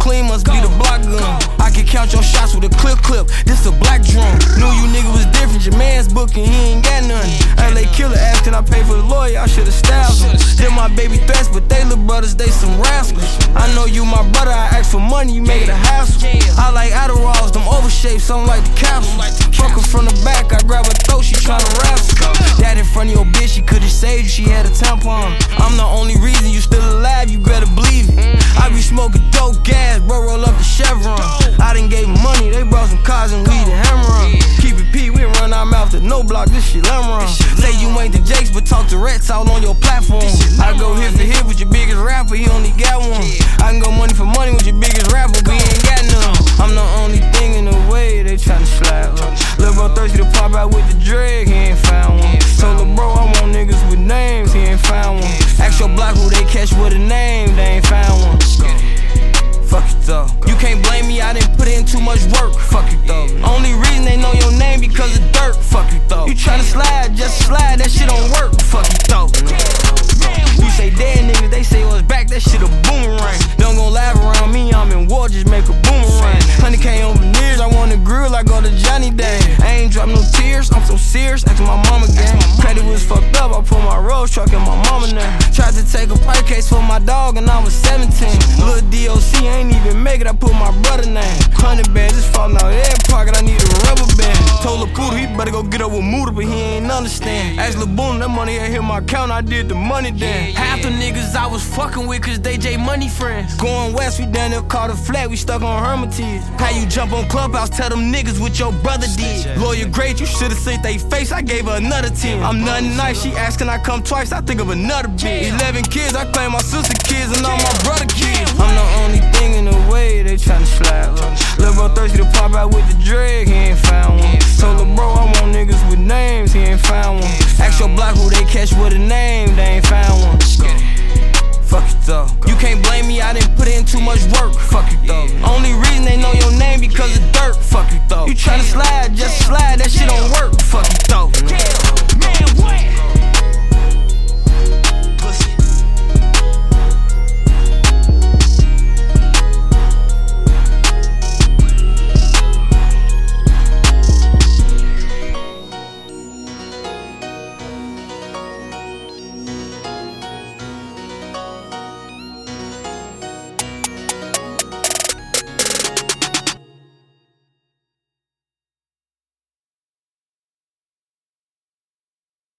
clean, must be the block gun. I can count your shots with a clip clip. This a black drum. Knew you nigga was different. Your man's booking, he ain't got none. LA killer asking I pay for the lawyer. I should've stabbed him. Them my baby threats, but they little brothers, they some rascals. I know you my brother. I ask for money, you make it a hassle. I like Adderalls, them overshapes, something like the capsule. Fuck her from the back, I grab her throat, she tryna wrestle. That in front of your bitch, she could've saved you, she had a tampon. I'm the only reason you still alive, you better believe it. I be smoking dope gas, bro, roll up the Chevron. I done gave money, they brought some cars and weed and hammer on. Keep it P, we run our mouth to no block, this shit Lamron. Say you ain't the Jakes, but talk to Rats all on your platform. I go hit for hit with your biggest rapper, he only got one. I can go money for money with your biggest rapper, he ain't got none. I'm the only thing in the way they tryna slide. Lil' bro thirsty to pop out with the drag, he ain't found one. Too much work. Fuck it though. Only reason they know your name because of dirt. Fuck it though. You tryna slide, just slide, that shit don't work. Fuck it though. You say dead niggas, they say what's back, that shit a boomerang. Don't gon' laugh around me, I'm in war, just make a boomerang. Honey K on veneers, I want a grill, I go to Johnny Dang. I ain't drop no tears, I'm so serious, asking my mama gang. Credit was fucked up, I put my rose truck in my mama name. Tried to take a price for my dog and I was 17. Little DOC ain't even make it, I put my brother name. Hundred bands just falling understand. Asked Lil Boone, that money ain't hit my account, I did the money then. Half the niggas I was fucking with, cause they J Money friends. Going west, we down there caught a flat, we stuck on Hermitage. How you jump on Clubhouse, tell them niggas what your brother did. Lawyer great, you should've seen they face, I gave her another 10. I'm nothing nice, she asked, can I come twice? I think of another bitch. 11 kids, I claim my sister kids and all my brother kids. I'm the only thing in the way they tryna slide. Lil' bro thirsty to pop out with the drag,